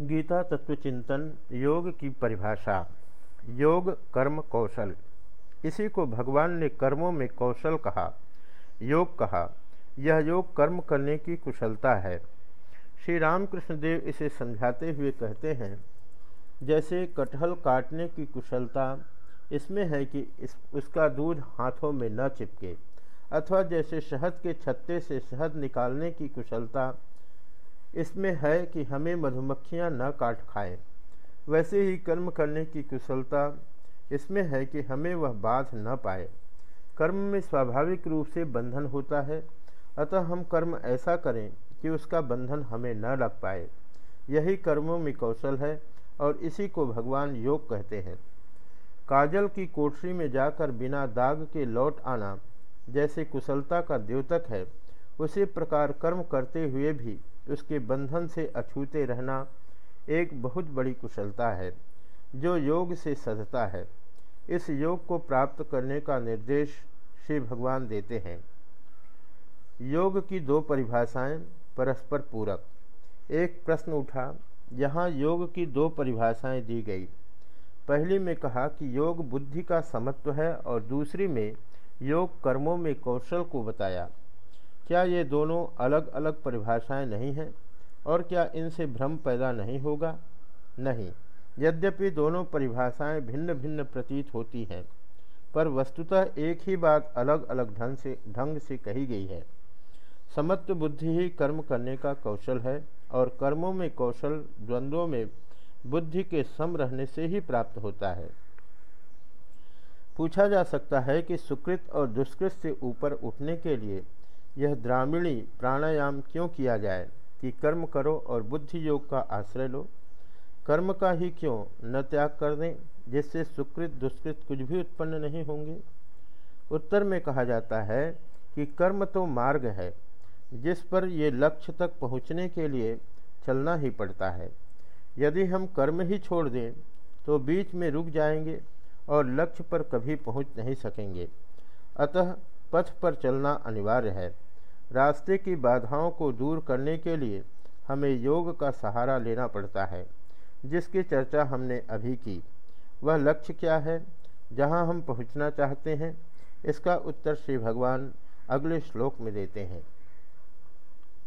गीता तत्व चिंतन योग की परिभाषा, योग कर्म कौशल। इसी को भगवान ने कर्मों में कौशल कहा, योग कहा। यह योग कर्म करने की कुशलता है। श्री रामकृष्ण देव इसे समझाते हुए कहते हैं, जैसे कटहल काटने की कुशलता इसमें है कि इस, उसका दूध हाथों में न चिपके, अथवा जैसे शहद के छत्ते से शहद निकालने की कुशलता इसमें है कि हमें मधुमक्खियाँ न काट खाएँ। वैसे ही कर्म करने की कुशलता इसमें है कि हमें वह बाध न पाए। कर्म में स्वाभाविक रूप से बंधन होता है, अतः हम कर्म ऐसा करें कि उसका बंधन हमें न लग पाए। यही कर्मों में कौशल है और इसी को भगवान योग कहते हैं। काजल की कोठरी में जाकर बिना दाग के लौट आना, जैसे कुशलता का द्योतक है, उसी प्रकार कर्म करते हुए भी उसके बंधन से अछूते रहना एक बहुत बड़ी कुशलता है, जो योग से सधता है। इस योग को प्राप्त करने का निर्देश श्री भगवान देते हैं। योग की दो परिभाषाएँ, परस्पर पूरक। एक प्रश्न उठा, यहाँ योग की दो परिभाषाएँ दी गई। पहली में कहा कि योग बुद्धि का समत्व है और दूसरी में योग कर्मों में कौशल को बताया। क्या ये दोनों अलग अलग परिभाषाएँ नहीं हैं और क्या इनसे भ्रम पैदा नहीं होगा? नहीं। यद्यपि दोनों परिभाषाएँ भिन्न भिन्न प्रतीत होती हैं, पर वस्तुतः एक ही बात अलग अलग ढंग से ढंग से कही गई है। समत्व बुद्धि ही कर्म करने का कौशल है और कर्मों में कौशल द्वंद्वों में बुद्धि के सम रहने से ही प्राप्त होता है। पूछा जा सकता है कि सुकृत और दुष्कृत से ऊपर उठने के लिए यह द्रामीणी प्राणायाम क्यों किया जाए कि कर्म करो और बुद्धि योग का आश्रय लो? कर्म का ही क्यों न त्याग कर दें, जिससे सुकृत दुष्कृत कुछ भी उत्पन्न नहीं होंगे? उत्तर में कहा जाता है कि कर्म तो मार्ग है, जिस पर ये लक्ष्य तक पहुँचने के लिए चलना ही पड़ता है। यदि हम कर्म ही छोड़ दें तो बीच में रुक जाएँगे और लक्ष्य पर कभी पहुँच नहीं सकेंगे। अतः पथ पर चलना अनिवार्य है। रास्ते की बाधाओं को दूर करने के लिए हमें योग का सहारा लेना पड़ता है, जिसकी चर्चा हमने अभी की। वह लक्ष्य क्या है? जहाँ हम पहुँचना चाहते हैं, इसका उत्तर श्री भगवान अगले श्लोक में देते हैं।